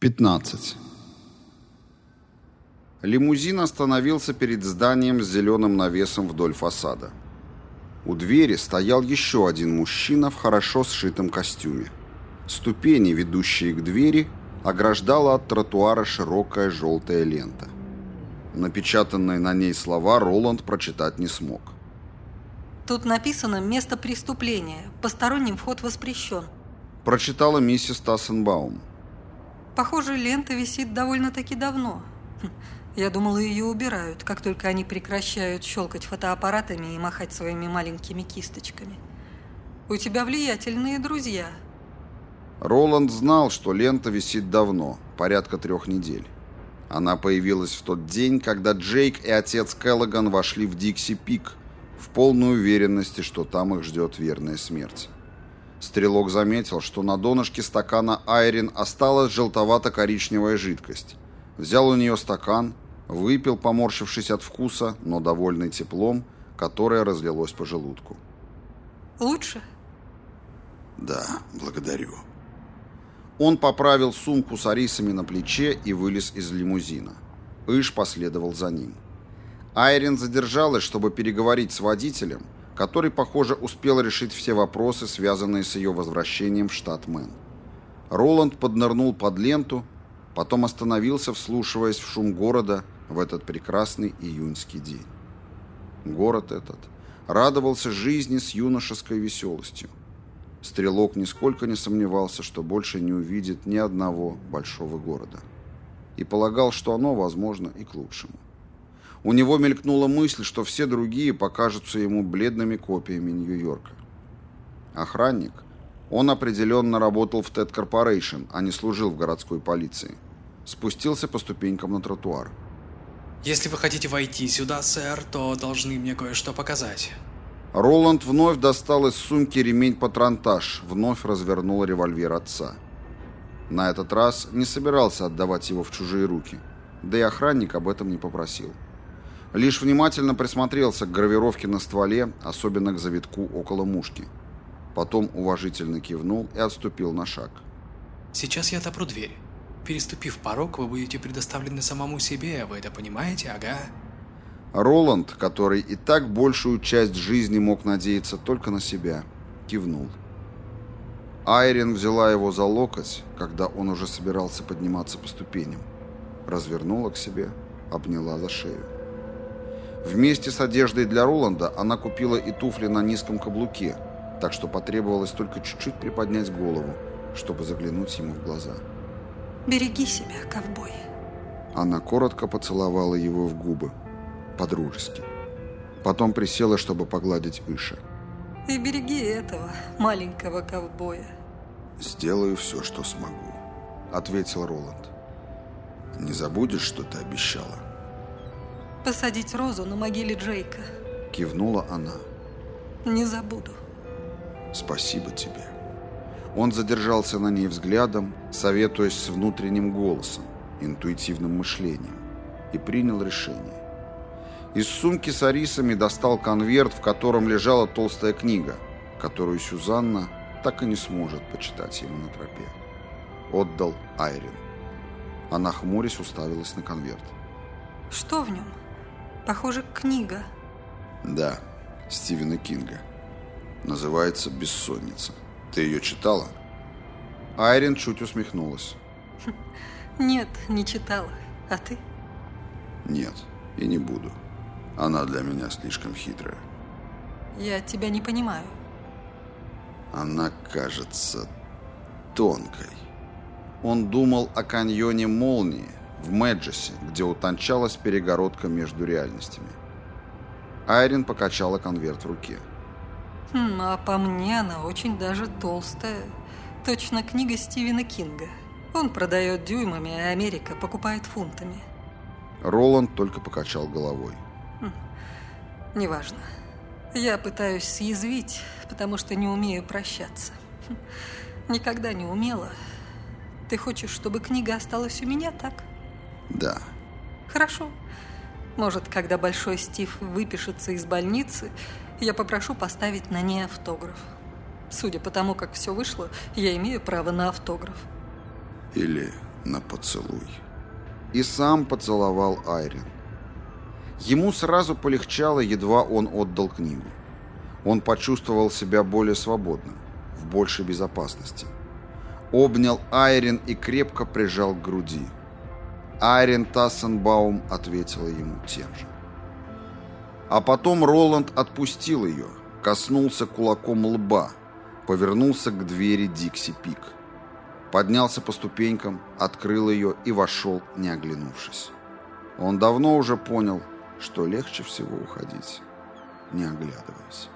15. Лимузин остановился перед зданием с зеленым навесом вдоль фасада. У двери стоял еще один мужчина в хорошо сшитом костюме. Ступени, ведущие к двери, ограждала от тротуара широкая желтая лента. Напечатанные на ней слова Роланд прочитать не смог. Тут написано «Место преступления. Посторонним вход воспрещен». Прочитала миссис Тассенбаум. Похоже, лента висит довольно-таки давно. Я думала, ее убирают, как только они прекращают щелкать фотоаппаратами и махать своими маленькими кисточками. У тебя влиятельные друзья. Роланд знал, что лента висит давно, порядка трех недель. Она появилась в тот день, когда Джейк и отец Келлоган вошли в Дикси Пик, в полной уверенности, что там их ждет верная смерть. Стрелок заметил, что на донышке стакана Айрин осталась желтовато-коричневая жидкость. Взял у нее стакан, выпил, поморщившись от вкуса, но довольный теплом, которое разлилось по желудку. Лучше? «Да, благодарю». Он поправил сумку с арисами на плече и вылез из лимузина. Иш последовал за ним. Айрин задержалась, чтобы переговорить с водителем, который, похоже, успел решить все вопросы, связанные с ее возвращением в штат Мэн. Роланд поднырнул под ленту, потом остановился, вслушиваясь в шум города в этот прекрасный июньский день. Город этот радовался жизни с юношеской веселостью. Стрелок нисколько не сомневался, что больше не увидит ни одного большого города. И полагал, что оно, возможно, и к лучшему. У него мелькнула мысль, что все другие покажутся ему бледными копиями Нью-Йорка. Охранник. Он определенно работал в Тед Корпорейшн, а не служил в городской полиции. Спустился по ступенькам на тротуар. Если вы хотите войти сюда, сэр, то должны мне кое-что показать. Роланд вновь достал из сумки ремень-патронтаж, вновь развернул револьвер отца. На этот раз не собирался отдавать его в чужие руки, да и охранник об этом не попросил. Лишь внимательно присмотрелся к гравировке на стволе, особенно к завитку около мушки. Потом уважительно кивнул и отступил на шаг. Сейчас я отопру дверь. Переступив порог, вы будете предоставлены самому себе, вы это понимаете, ага? Роланд, который и так большую часть жизни мог надеяться только на себя, кивнул. Айрин взяла его за локоть, когда он уже собирался подниматься по ступеням. Развернула к себе, обняла за шею. Вместе с одеждой для Роланда она купила и туфли на низком каблуке, так что потребовалось только чуть-чуть приподнять голову, чтобы заглянуть ему в глаза. Береги себя, ковбой. Она коротко поцеловала его в губы, по-дружески. Потом присела, чтобы погладить Иша. И береги этого маленького ковбоя. «Сделаю все, что смогу», — ответил Роланд. «Не забудешь, что ты обещала?» Посадить розу на могиле Джейка. Кивнула она. Не забуду. «Спасибо тебе». Он задержался на ней взглядом, советуясь с внутренним голосом, интуитивным мышлением, и принял решение. Из сумки с арисами достал конверт, в котором лежала толстая книга, которую Сюзанна так и не сможет почитать ему на тропе. Отдал Айрин. Она, хмурясь, уставилась на конверт. Что в нем? Похоже, книга. Да, Стивена Кинга. Называется «Бессонница». Ты ее читала? Айрин чуть усмехнулась. Нет, не читала. А ты? Нет, и не буду. Она для меня слишком хитрая. Я тебя не понимаю. Она кажется тонкой. Он думал о каньоне Молнии в Мэджесе, где утончалась перегородка между реальностями. Айрин покачала конверт в руке. Хм, а по мне она очень даже толстая. Точно книга Стивена Кинга. Он продает дюймами, а Америка покупает фунтами. Роланд только покачал головой. Неважно. Я пытаюсь съязвить, потому что не умею прощаться. Хм, Никогда не умела. Ты хочешь, чтобы книга осталась у меня, так? Да, Хорошо. Может, когда Большой Стив выпишется из больницы, я попрошу поставить на ней автограф. Судя по тому, как все вышло, я имею право на автограф. или на поцелуй. И сам поцеловал Айрин. Ему сразу полегчало, едва он отдал книгу. Он почувствовал себя более свободным, в большей безопасности. Обнял Айрин и крепко прижал к груди. Айрин Тассенбаум ответила ему тем же. А потом Роланд отпустил ее, коснулся кулаком лба, повернулся к двери Дикси Пик. Поднялся по ступенькам, открыл ее и вошел, не оглянувшись. Он давно уже понял, что легче всего уходить, не оглядываясь.